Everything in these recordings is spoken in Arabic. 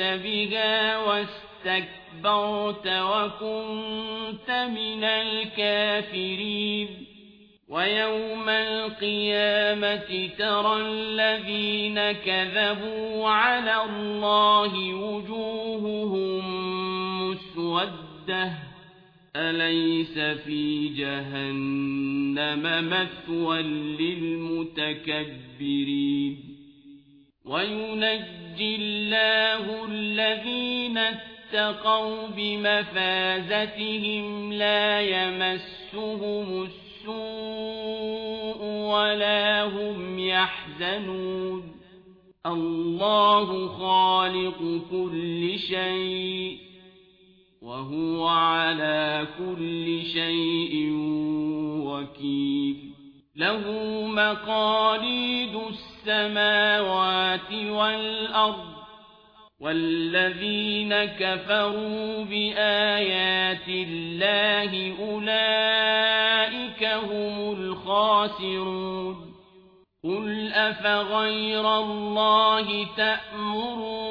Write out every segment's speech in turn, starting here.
بها واستكبرت وكنت من الكافرين ويوم القيامة ترى الذين كذبوا على الله وجوههم مسوده أليس في جهنم مثوى للمتكبرين وينجي الله الذين اتقوا بمفازتهم لا يمسهم السوء ولا هم يحزنون. الله خالق كل شيء وهو على كل شيء وكيل. له مقاليد السماوات والأرض والذين كفروا بآيات الله أولئك هم الخاسرون قل أفغير الله تأمرون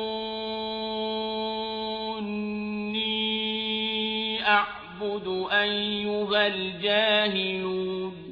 أعبد أيها الجاهلون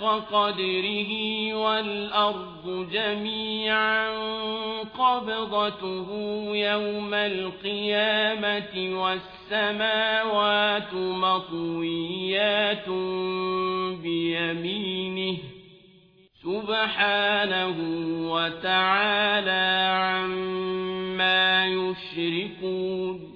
حق قدره والأرض جميعا قبضته يوم القيامة والسماوات مطويات بيمينه سبحانه وتعالى عما يشركون